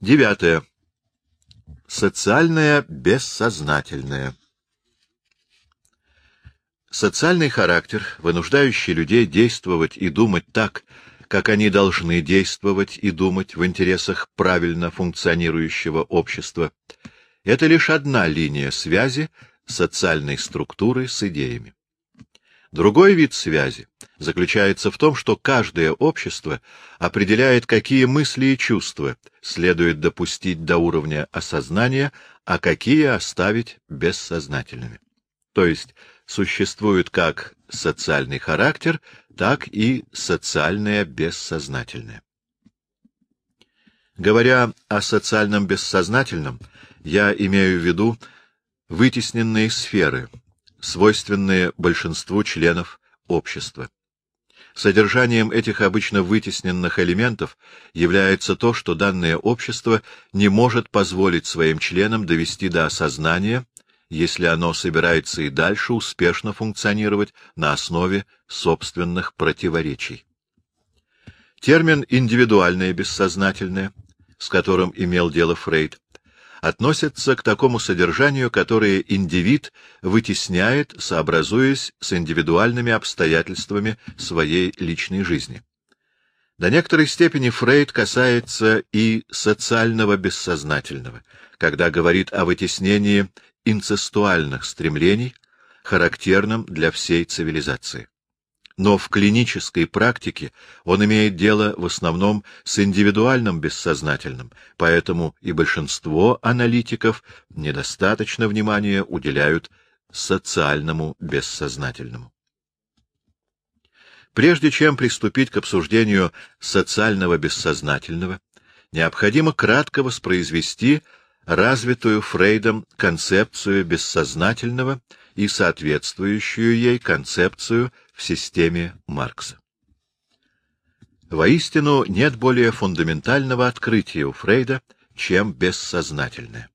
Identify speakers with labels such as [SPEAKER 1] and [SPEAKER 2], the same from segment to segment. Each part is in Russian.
[SPEAKER 1] Девятое. Социальное бессознательное. Социальный характер, вынуждающий людей действовать и думать так, как они должны действовать и думать в интересах правильно функционирующего общества, это лишь одна линия связи социальной структуры с идеями. Другой вид связи заключается в том, что каждое общество определяет, какие мысли и чувства следует допустить до уровня осознания, а какие оставить бессознательными. То есть существует как социальный характер, так и социальное бессознательное. Говоря о социальном бессознательном, я имею в виду вытесненные сферы, свойственные большинству членов общества. Содержанием этих обычно вытесненных элементов является то, что данное общество не может позволить своим членам довести до осознания, если оно собирается и дальше успешно функционировать на основе собственных противоречий. Термин «индивидуальное бессознательное», с которым имел дело Фрейд, относятся к такому содержанию, которое индивид вытесняет, сообразуясь с индивидуальными обстоятельствами своей личной жизни. До некоторой степени Фрейд касается и социального бессознательного, когда говорит о вытеснении инцестуальных стремлений, характерном для всей цивилизации но в клинической практике он имеет дело в основном с индивидуальным бессознательным, поэтому и большинство аналитиков недостаточно внимания уделяют социальному бессознательному. Прежде чем приступить к обсуждению социального бессознательного, необходимо кратко воспроизвести развитую Фрейдом концепцию бессознательного и соответствующую ей концепцию в системе Маркса. Воистину, нет более фундаментального открытия у Фрейда, чем бессознательное.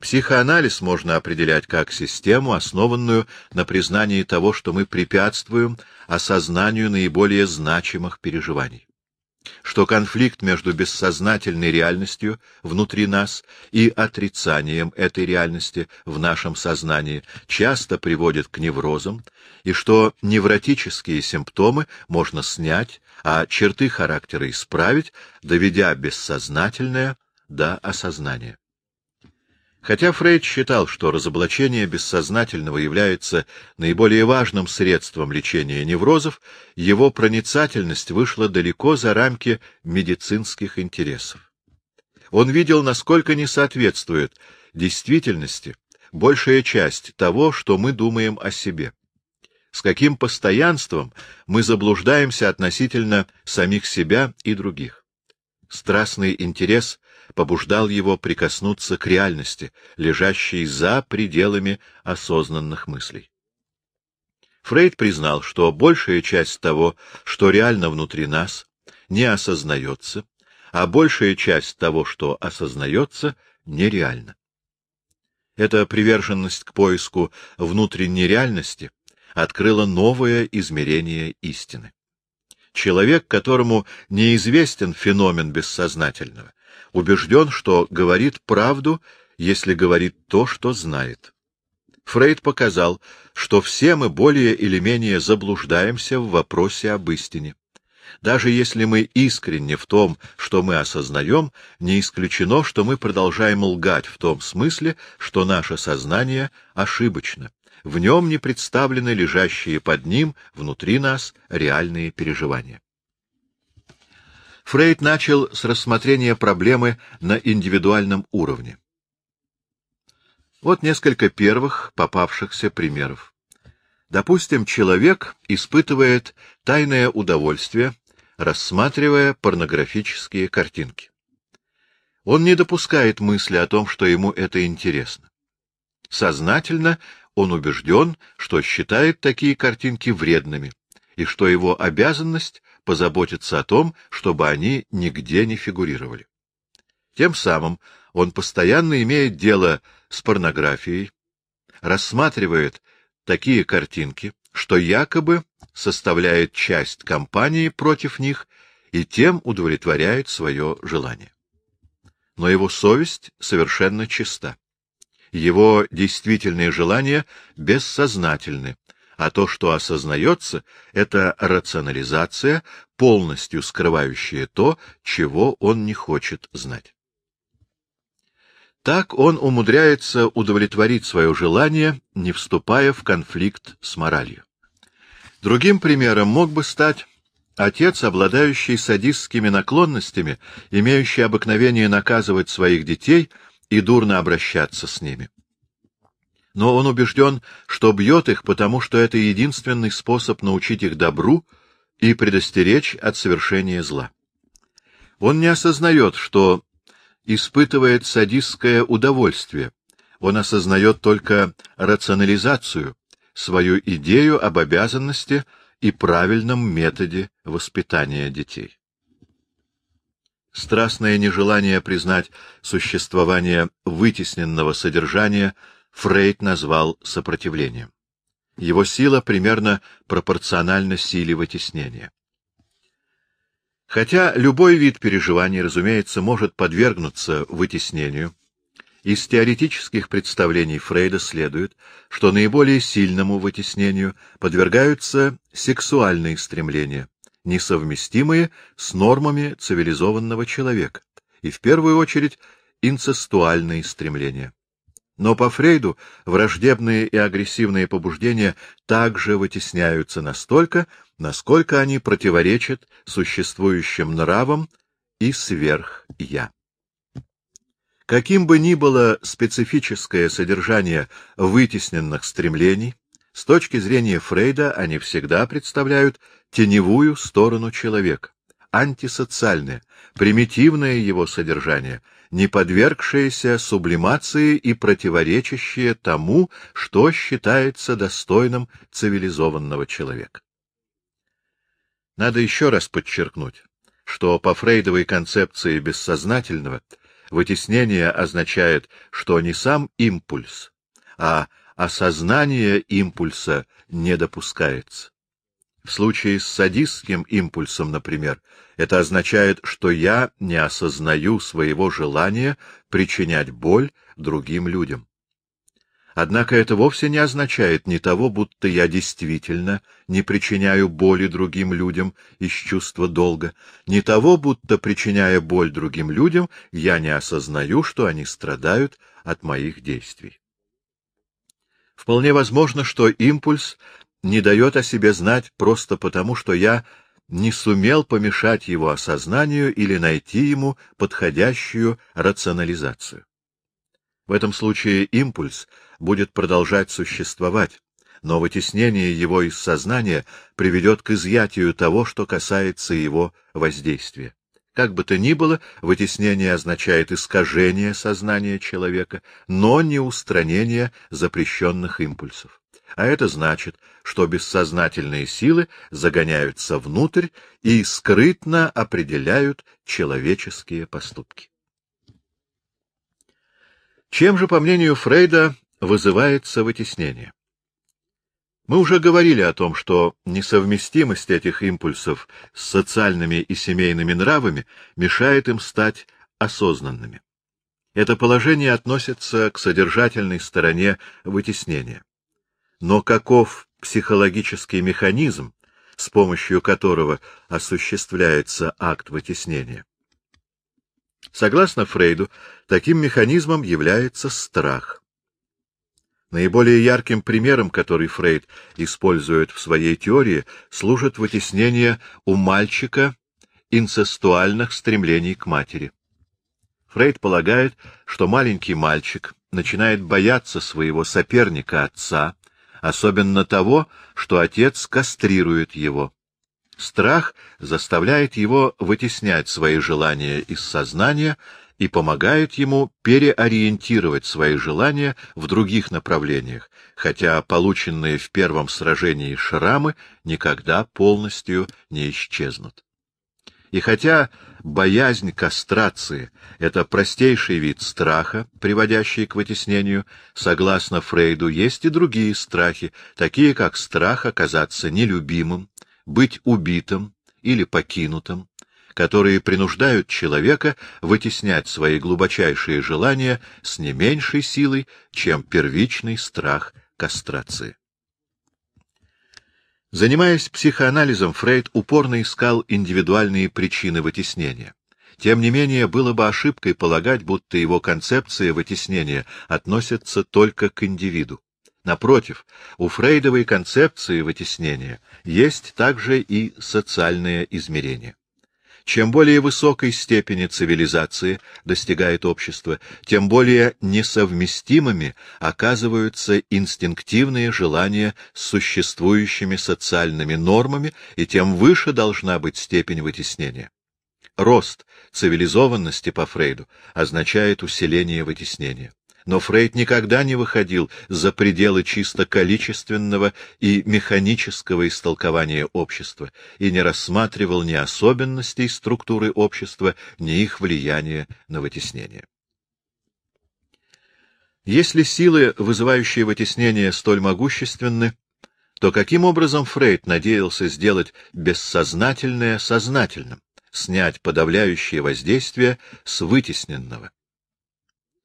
[SPEAKER 1] Психоанализ можно определять как систему, основанную на признании того, что мы препятствуем осознанию наиболее значимых переживаний что конфликт между бессознательной реальностью внутри нас и отрицанием этой реальности в нашем сознании часто приводит к неврозам, и что невротические симптомы можно снять, а черты характера исправить, доведя бессознательное до осознания. Хотя Фрейд считал, что разоблачение бессознательного является наиболее важным средством лечения неврозов, его проницательность вышла далеко за рамки медицинских интересов. Он видел, насколько не соответствует действительности большая часть того, что мы думаем о себе. С каким постоянством мы заблуждаемся относительно самих себя и других. Страстный интерес побуждал его прикоснуться к реальности, лежащей за пределами осознанных мыслей. Фрейд признал, что большая часть того, что реально внутри нас, не осознается, а большая часть того, что осознается, нереально. Эта приверженность к поиску внутренней реальности открыла новое измерение истины. Человек, которому неизвестен феномен бессознательного, убежден, что говорит правду, если говорит то, что знает. Фрейд показал, что все мы более или менее заблуждаемся в вопросе об истине. Даже если мы искренне в том, что мы осознаем, не исключено, что мы продолжаем лгать в том смысле, что наше сознание ошибочно. В нем не представлены лежащие под ним, внутри нас, реальные переживания. Фрейд начал с рассмотрения проблемы на индивидуальном уровне. Вот несколько первых попавшихся примеров. Допустим, человек испытывает тайное удовольствие, рассматривая порнографические картинки. Он не допускает мысли о том, что ему это интересно. Сознательно он убежден, что считает такие картинки вредными, и что его обязанность позаботиться о том, чтобы они нигде не фигурировали. Тем самым он постоянно имеет дело с порнографией, рассматривает такие картинки, что якобы составляет часть кампании против них и тем удовлетворяет свое желание. но его совесть совершенно чиста. Его действительные желания бессознательны, а то, что осознается, — это рационализация, полностью скрывающая то, чего он не хочет знать. Так он умудряется удовлетворить свое желание, не вступая в конфликт с моралью. Другим примером мог бы стать отец, обладающий садистскими наклонностями, имеющий обыкновение наказывать своих детей и дурно обращаться с ними. Но он убежден, что бьет их, потому что это единственный способ научить их добру и предостеречь от совершения зла. Он не осознает, что испытывает садистское удовольствие. Он осознает только рационализацию, свою идею об обязанности и правильном методе воспитания детей. Страстное нежелание признать существование вытесненного содержания Фрейд назвал сопротивлением. Его сила примерно пропорциональна силе вытеснения. Хотя любой вид переживаний, разумеется, может подвергнуться вытеснению, из теоретических представлений Фрейда следует, что наиболее сильному вытеснению подвергаются сексуальные стремления, несовместимые с нормами цивилизованного человека, и в первую очередь инцестуальные стремления. Но по Фрейду враждебные и агрессивные побуждения также вытесняются настолько, насколько они противоречат существующим нравам и сверх-я. Каким бы ни было специфическое содержание вытесненных стремлений, с точки зрения Фрейда они всегда представляют теневую сторону человека, антисоциальное, примитивное его содержание, не подвергшееся сублимации и противоречащее тому, что считается достойным цивилизованного человека. Надо еще раз подчеркнуть, что по фрейдовой концепции бессознательного вытеснение означает, что не сам импульс, а осознание импульса не допускается. В случае с садистским импульсом, например, это означает, что я не осознаю своего желания причинять боль другим людям. Однако это вовсе не означает ни того, будто я действительно не причиняю боли другим людям из чувства долга, ни того, будто, причиняя боль другим людям, я не осознаю, что они страдают от моих действий. Вполне возможно, что импульс не дает о себе знать просто потому, что я не сумел помешать его осознанию или найти ему подходящую рационализацию. В этом случае импульс будет продолжать существовать, но вытеснение его из сознания приведет к изъятию того, что касается его воздействия. Как бы то ни было, вытеснение означает искажение сознания человека, но не устранение запрещенных импульсов. А это значит, что бессознательные силы загоняются внутрь и скрытно определяют человеческие поступки. Чем же, по мнению Фрейда, вызывается вытеснение? Мы уже говорили о том, что несовместимость этих импульсов с социальными и семейными нравами мешает им стать осознанными. Это положение относится к содержательной стороне вытеснения. Но каков психологический механизм, с помощью которого осуществляется акт вытеснения? Согласно Фрейду, таким механизмом является страх. Наиболее ярким примером, который Фрейд использует в своей теории, служит вытеснение у мальчика инцестуальных стремлений к матери. Фрейд полагает, что маленький мальчик начинает бояться своего соперника отца, особенно того, что отец кастрирует его. Страх заставляет его вытеснять свои желания из сознания и помогает ему переориентировать свои желания в других направлениях, хотя полученные в первом сражении шрамы никогда полностью не исчезнут. И хотя боязнь кастрации — это простейший вид страха, приводящий к вытеснению, согласно Фрейду, есть и другие страхи, такие как страх оказаться нелюбимым, быть убитым или покинутым, которые принуждают человека вытеснять свои глубочайшие желания с не меньшей силой, чем первичный страх кастрации. Занимаясь психоанализом, Фрейд упорно искал индивидуальные причины вытеснения. Тем не менее, было бы ошибкой полагать, будто его концепция вытеснения относится только к индивиду. Напротив, у фрейдовой концепции вытеснения есть также и социальное измерение. Чем более высокой степени цивилизации достигает общество, тем более несовместимыми оказываются инстинктивные желания с существующими социальными нормами, и тем выше должна быть степень вытеснения. Рост цивилизованности по Фрейду означает усиление вытеснения. Но Фрейд никогда не выходил за пределы чисто количественного и механического истолкования общества и не рассматривал ни особенностей структуры общества, ни их влияния на вытеснение. Если силы, вызывающие вытеснение, столь могущественны, то каким образом Фрейд надеялся сделать бессознательное сознательным, снять подавляющее воздействие с вытесненного?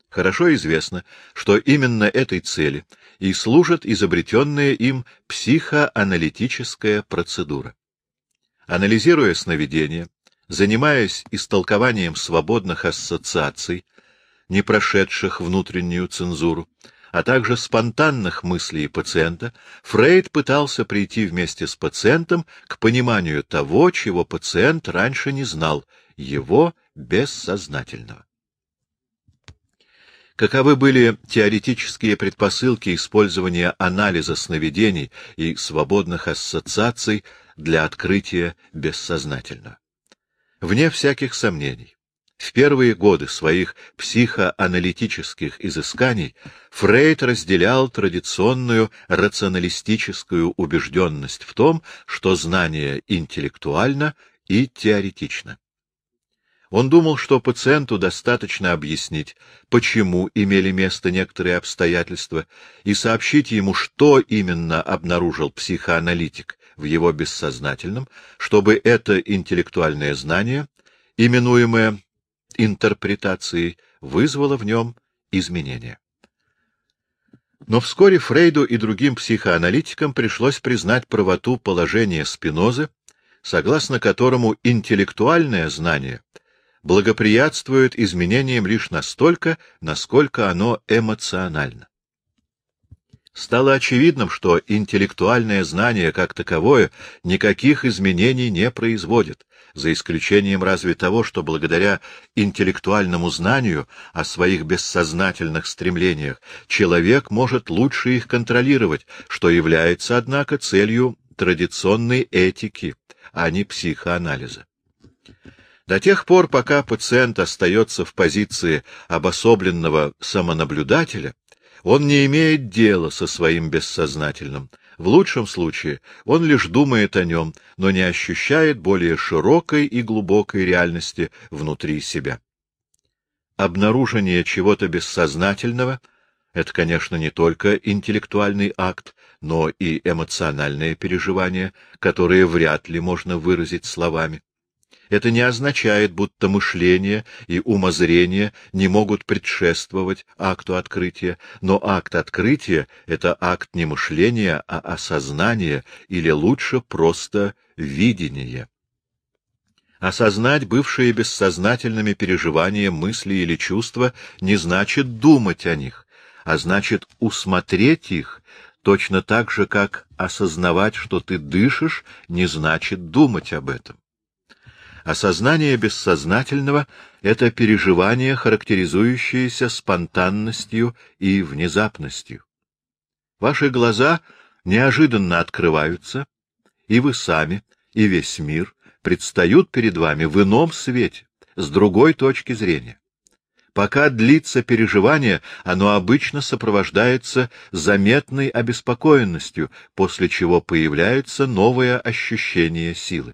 [SPEAKER 1] Хорошо известно, что именно этой цели и служит изобретенная им психоаналитическая процедура. Анализируя сновидения, занимаясь истолкованием свободных ассоциаций, не прошедших внутреннюю цензуру, а также спонтанных мыслей пациента, Фрейд пытался прийти вместе с пациентом к пониманию того, чего пациент раньше не знал, его бессознательного. Каковы были теоретические предпосылки использования анализа сновидений и свободных ассоциаций для открытия бессознательного? Вне всяких сомнений, в первые годы своих психоаналитических изысканий Фрейд разделял традиционную рационалистическую убежденность в том, что знание интеллектуально и теоретично. Он думал, что пациенту достаточно объяснить, почему имели место некоторые обстоятельства, и сообщить ему, что именно обнаружил психоаналитик в его бессознательном, чтобы это интеллектуальное знание, именуемое интерпретацией, вызвало в нем изменения. Но вскоре Фрейду и другим психоаналитикам пришлось признать правоту положения Спинозы, согласно которому интеллектуальное знание — благоприятствует изменениям лишь настолько, насколько оно эмоционально. Стало очевидным, что интеллектуальное знание как таковое никаких изменений не производит, за исключением разве того, что благодаря интеллектуальному знанию о своих бессознательных стремлениях человек может лучше их контролировать, что является, однако, целью традиционной этики, а не психоанализа. До тех пор, пока пациент остается в позиции обособленного самонаблюдателя, он не имеет дела со своим бессознательным. В лучшем случае он лишь думает о нем, но не ощущает более широкой и глубокой реальности внутри себя. Обнаружение чего-то бессознательного — это, конечно, не только интеллектуальный акт, но и эмоциональное переживание, которое вряд ли можно выразить словами. Это не означает, будто мышление и умозрение не могут предшествовать акту открытия, но акт открытия — это акт не мышления, а осознания, или лучше просто видения. Осознать бывшие бессознательными переживания, мысли или чувства не значит думать о них, а значит усмотреть их, точно так же, как осознавать, что ты дышишь, не значит думать об этом. Осознание бессознательного — это переживание, характеризующееся спонтанностью и внезапностью. Ваши глаза неожиданно открываются, и вы сами, и весь мир предстают перед вами в ином свете, с другой точки зрения. Пока длится переживание, оно обычно сопровождается заметной обеспокоенностью, после чего появляется новое ощущение силы.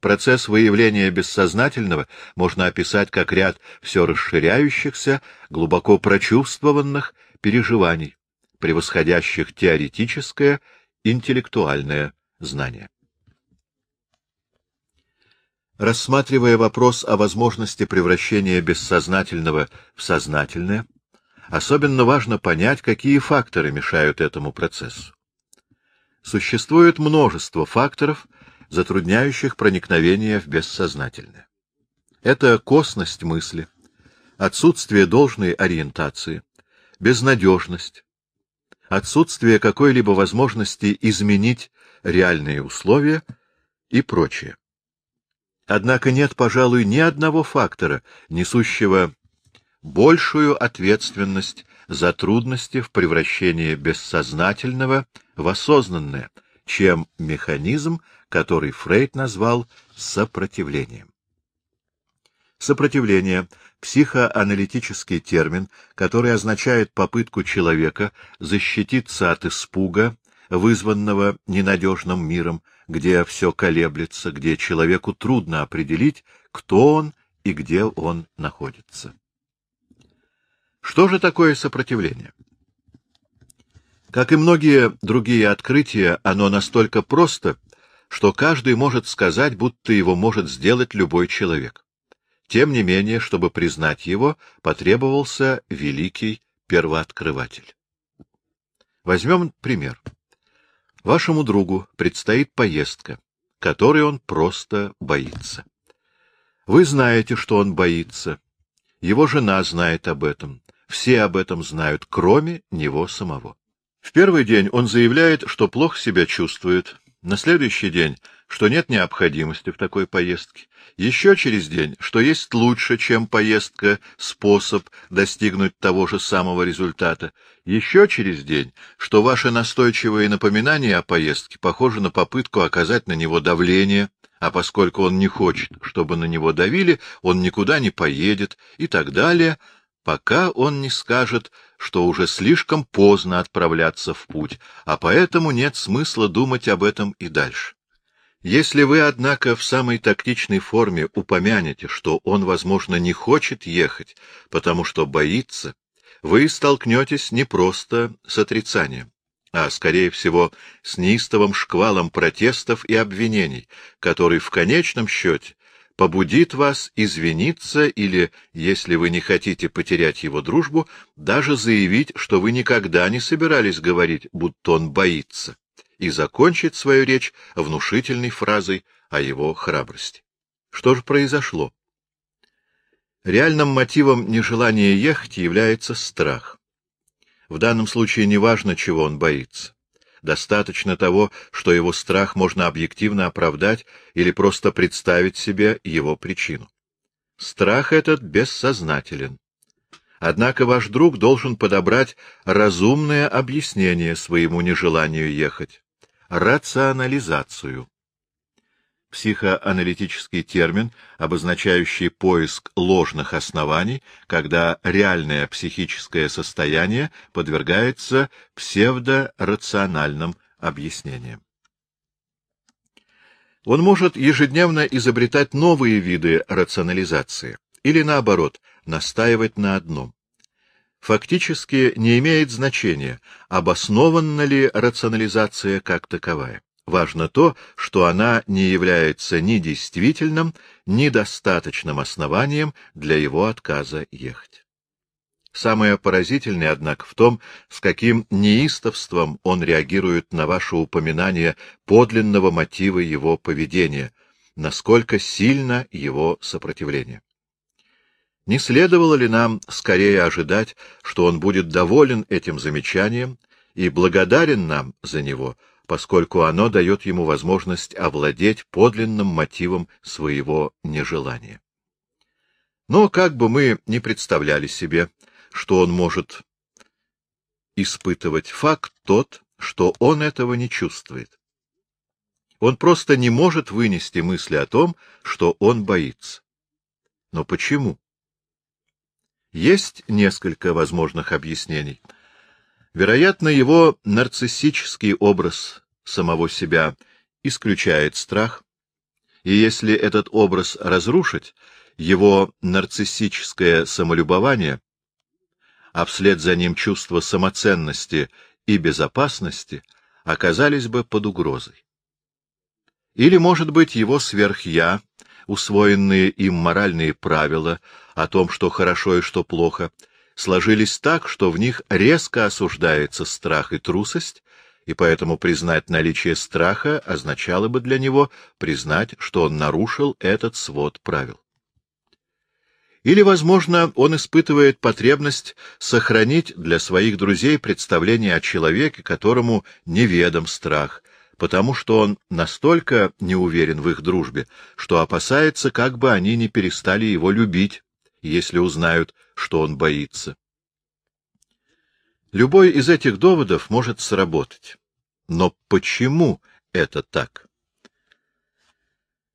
[SPEAKER 1] Процесс выявления бессознательного можно описать как ряд все расширяющихся, глубоко прочувствованных переживаний, превосходящих теоретическое, интеллектуальное знание. Рассматривая вопрос о возможности превращения бессознательного в сознательное, особенно важно понять, какие факторы мешают этому процессу. Существует множество факторов, затрудняющих проникновение в бессознательное. Это косность мысли, отсутствие должной ориентации, безнадежность, отсутствие какой-либо возможности изменить реальные условия и прочее. Однако нет, пожалуй, ни одного фактора, несущего большую ответственность за трудности в превращении бессознательного в осознанное, чем механизм, который Фрейд назвал сопротивлением. Сопротивление — психоаналитический термин, который означает попытку человека защититься от испуга, вызванного ненадежным миром, где все колеблется, где человеку трудно определить, кто он и где он находится. Что же такое сопротивление? Как и многие другие открытия, оно настолько просто, что каждый может сказать, будто его может сделать любой человек. Тем не менее, чтобы признать его, потребовался великий первооткрыватель. Возьмем пример. Вашему другу предстоит поездка, которой он просто боится. Вы знаете, что он боится. Его жена знает об этом. Все об этом знают, кроме него самого. В первый день он заявляет, что плохо себя чувствует, на следующий день, что нет необходимости в такой поездке, еще через день, что есть лучше, чем поездка, способ достигнуть того же самого результата, еще через день, что ваши настойчивые напоминания о поездке похожи на попытку оказать на него давление, а поскольку он не хочет, чтобы на него давили, он никуда не поедет и так далее — пока он не скажет, что уже слишком поздно отправляться в путь, а поэтому нет смысла думать об этом и дальше. Если вы, однако, в самой тактичной форме упомянете, что он, возможно, не хочет ехать, потому что боится, вы столкнетесь не просто с отрицанием, а, скорее всего, с неистовым шквалом протестов и обвинений, который в конечном счете побудит вас извиниться или, если вы не хотите потерять его дружбу, даже заявить, что вы никогда не собирались говорить, будто он боится, и закончить свою речь внушительной фразой о его храбрости. Что же произошло? Реальным мотивом нежелания ехать является страх. В данном случае не важно, чего он боится. Достаточно того, что его страх можно объективно оправдать или просто представить себе его причину. Страх этот бессознателен. Однако ваш друг должен подобрать разумное объяснение своему нежеланию ехать, рационализацию психоаналитический термин, обозначающий поиск ложных оснований, когда реальное психическое состояние подвергается псевдорациональным объяснениям. Он может ежедневно изобретать новые виды рационализации, или наоборот, настаивать на одном. Фактически не имеет значения, обоснована ли рационализация как таковая. Важно то, что она не является ни действительным, ни достаточным основанием для его отказа ехать. Самое поразительное, однако, в том, с каким неистовством он реагирует на ваше упоминание подлинного мотива его поведения, насколько сильно его сопротивление. Не следовало ли нам скорее ожидать, что он будет доволен этим замечанием и благодарен нам за него, поскольку оно дает ему возможность овладеть подлинным мотивом своего нежелания. Но как бы мы ни представляли себе, что он может испытывать, факт тот, что он этого не чувствует. Он просто не может вынести мысли о том, что он боится. Но почему? Есть несколько возможных объяснений — Вероятно, его нарциссический образ самого себя исключает страх, и если этот образ разрушить, его нарциссическое самолюбование, а вслед за ним чувство самоценности и безопасности, оказались бы под угрозой. Или, может быть, его сверхя усвоенные им моральные правила о том, что хорошо и что плохо, сложились так, что в них резко осуждается страх и трусость, и поэтому признать наличие страха означало бы для него признать, что он нарушил этот свод правил. Или, возможно, он испытывает потребность сохранить для своих друзей представление о человеке, которому неведом страх, потому что он настолько не уверен в их дружбе, что опасается, как бы они не перестали его любить, если узнают, что он боится. Любой из этих доводов может сработать. Но почему это так?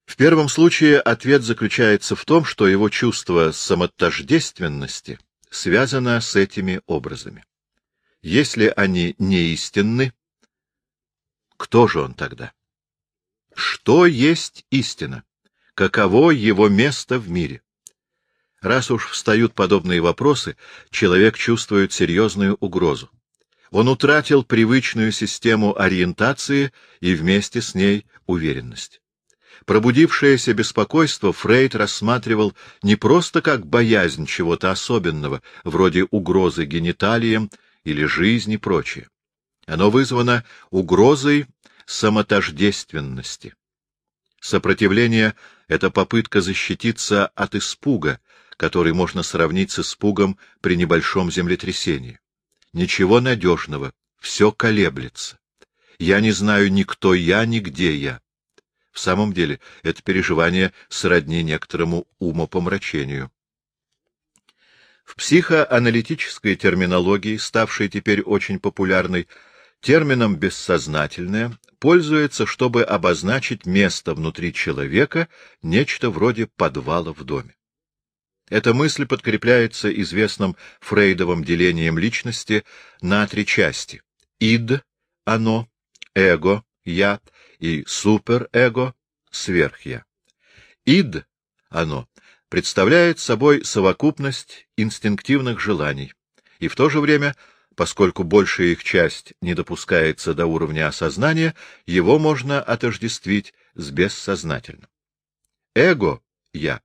[SPEAKER 1] В первом случае ответ заключается в том, что его чувство самотождественности связано с этими образами. Если они не истинны, кто же он тогда? Что есть истина? Каково его место в мире? Раз уж встают подобные вопросы, человек чувствует серьезную угрозу. Он утратил привычную систему ориентации и вместе с ней уверенность. Пробудившееся беспокойство Фрейд рассматривал не просто как боязнь чего-то особенного, вроде угрозы гениталиям или жизни прочее. Оно вызвано угрозой самотождественности. Сопротивление — это попытка защититься от испуга, который можно сравнить с испугом при небольшом землетрясении. Ничего надежного, все колеблется. Я не знаю ни кто я, ни где я. В самом деле, это переживание сродни некоторому умопомрачению. В психоаналитической терминологии, ставшей теперь очень популярной, термином «бессознательное» пользуется, чтобы обозначить место внутри человека, нечто вроде подвала в доме. Эта мысль подкрепляется известным Фрейдовым делением личности на три части — ид, оно, эго, я и суперэго — сверхя. Ид, оно, представляет собой совокупность инстинктивных желаний, и в то же время, поскольку большая их часть не допускается до уровня осознания, его можно отождествить с бессознательным. Эго, я,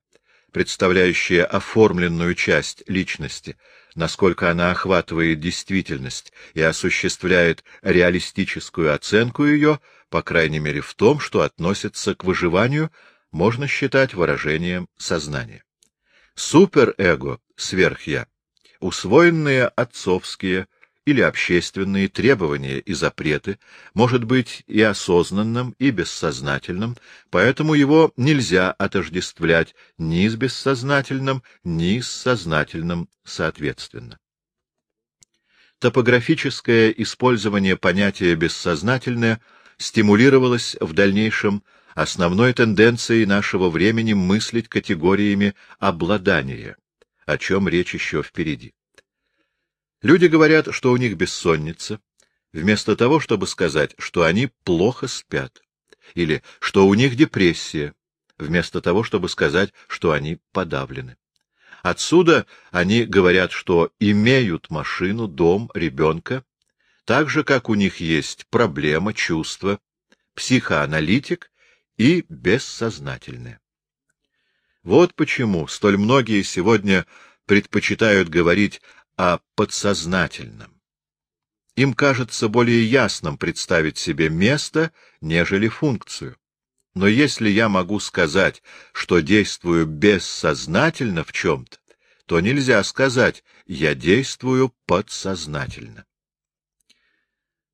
[SPEAKER 1] представляющее оформленную часть личности, насколько она охватывает действительность и осуществляет реалистическую оценку ее, по крайней мере в том, что относится к выживанию, можно считать выражением сознания. Суперэго, сверхя, усвоенные отцовские, или общественные требования и запреты, может быть и осознанным, и бессознательным, поэтому его нельзя отождествлять ни с бессознательным, ни с сознательным соответственно. Топографическое использование понятия «бессознательное» стимулировалось в дальнейшем основной тенденцией нашего времени мыслить категориями обладания, о чем речь еще впереди. Люди говорят, что у них бессонница, вместо того, чтобы сказать, что они плохо спят, или что у них депрессия, вместо того, чтобы сказать, что они подавлены. Отсюда они говорят, что имеют машину, дом, ребенка, так же, как у них есть проблема, чувство, психоаналитик и бессознательное. Вот почему столь многие сегодня предпочитают говорить о подсознательном. Им кажется более ясным представить себе место, нежели функцию. Но если я могу сказать, что действую бессознательно в чем-то, то нельзя сказать «я действую подсознательно».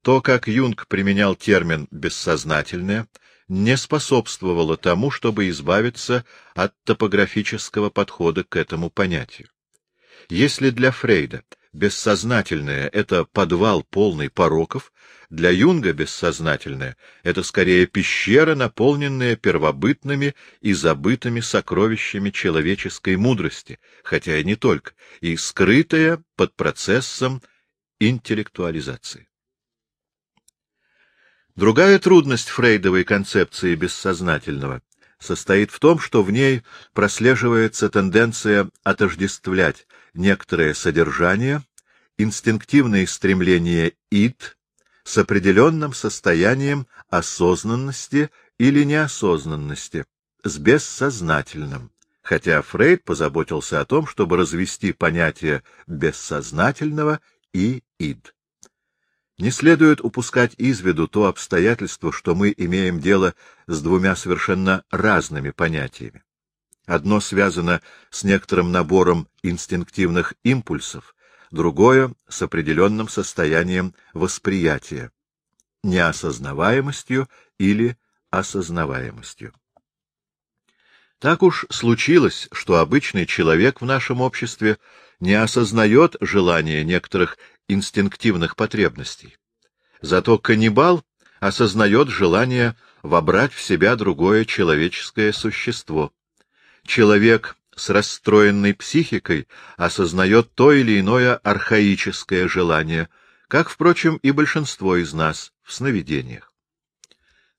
[SPEAKER 1] То, как Юнг применял термин «бессознательное», не способствовало тому, чтобы избавиться от топографического подхода к этому понятию. Если для Фрейда бессознательное — это подвал полный пороков, для Юнга бессознательное — это скорее пещера, наполненная первобытными и забытыми сокровищами человеческой мудрости, хотя и не только, и скрытая под процессом интеллектуализации. Другая трудность фрейдовой концепции бессознательного состоит в том, что в ней прослеживается тенденция отождествлять некоторое содержание, инстинктивные стремления ид с определенным состоянием осознанности или неосознанности, с бессознательным, хотя Фрейд позаботился о том, чтобы развести понятие бессознательного и ид. Не следует упускать из виду то обстоятельство, что мы имеем дело с двумя совершенно разными понятиями. Одно связано с некоторым набором инстинктивных импульсов, другое — с определенным состоянием восприятия, неосознаваемостью или осознаваемостью. Так уж случилось, что обычный человек в нашем обществе не осознает желания некоторых инстинктивных потребностей. Зато каннибал осознает желание вобрать в себя другое человеческое существо. Человек с расстроенной психикой осознает то или иное архаическое желание, как, впрочем, и большинство из нас в сновидениях.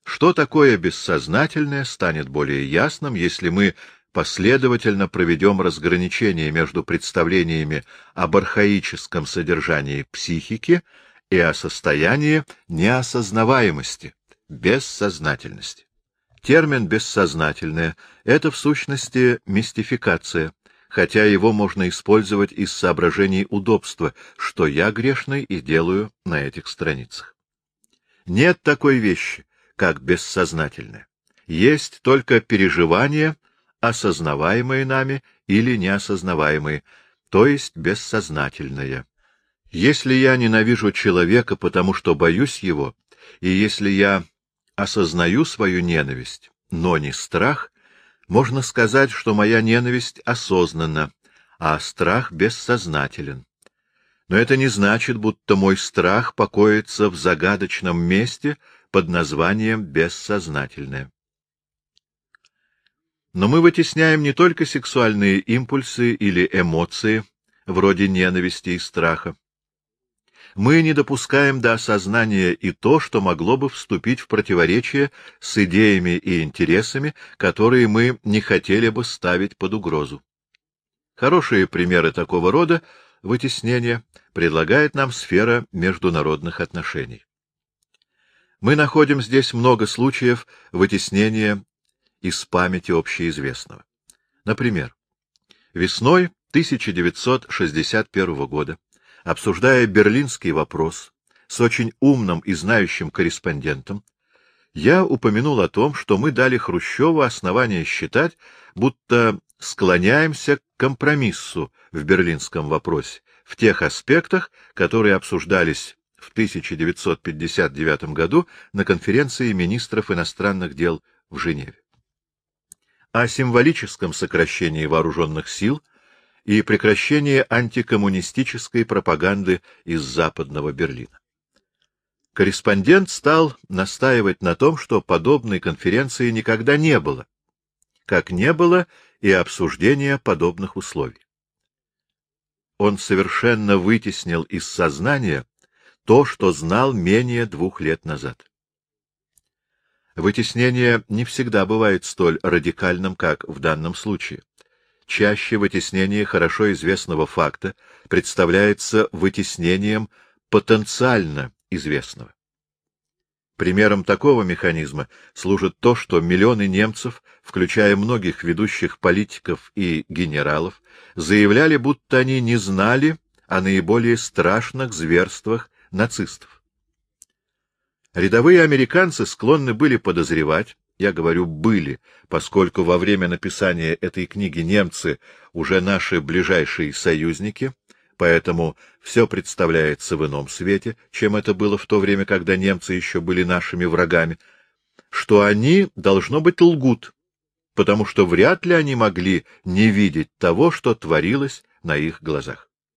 [SPEAKER 1] Что такое бессознательное, станет более ясным, если мы последовательно проведем разграничение между представлениями об архаическом содержании психики и о состоянии неосознаваемости, бессознательности. Термин «бессознательное» — это в сущности мистификация, хотя его можно использовать из соображений удобства, что я грешный и делаю на этих страницах. Нет такой вещи, как бессознательное. Есть только переживание осознаваемые нами или неосознаваемые, то есть бессознательные. Если я ненавижу человека, потому что боюсь его, и если я осознаю свою ненависть, но не страх, можно сказать, что моя ненависть осознанна, а страх бессознателен. Но это не значит, будто мой страх покоится в загадочном месте под названием бессознательное. Но мы вытесняем не только сексуальные импульсы или эмоции, вроде ненависти и страха. Мы не допускаем до осознания и то, что могло бы вступить в противоречие с идеями и интересами, которые мы не хотели бы ставить под угрозу. Хорошие примеры такого рода вытеснения предлагает нам сфера международных отношений. Мы находим здесь много случаев вытеснения из памяти общеизвестного. Например, весной 1961 года, обсуждая берлинский вопрос с очень умным и знающим корреспондентом, я упомянул о том, что мы дали Хрущеву основание считать, будто склоняемся к компромиссу в берлинском вопросе, в тех аспектах, которые обсуждались в 1959 году на конференции министров иностранных дел в Женеве о символическом сокращении вооруженных сил и прекращении антикоммунистической пропаганды из Западного Берлина. Корреспондент стал настаивать на том, что подобной конференции никогда не было, как не было и обсуждения подобных условий. Он совершенно вытеснил из сознания то, что знал менее двух лет назад. Вытеснение не всегда бывает столь радикальным, как в данном случае. Чаще вытеснение хорошо известного факта представляется вытеснением потенциально известного. Примером такого механизма служит то, что миллионы немцев, включая многих ведущих политиков и генералов, заявляли, будто они не знали о наиболее страшных зверствах нацистов. Рядовые американцы склонны были подозревать, я говорю «были», поскольку во время написания этой книги немцы уже наши ближайшие союзники, поэтому все представляется в ином свете, чем это было в то время, когда немцы еще были нашими врагами, что они, должно быть, лгут, потому что вряд ли они могли не видеть того, что творилось на их глазах.